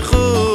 mejor.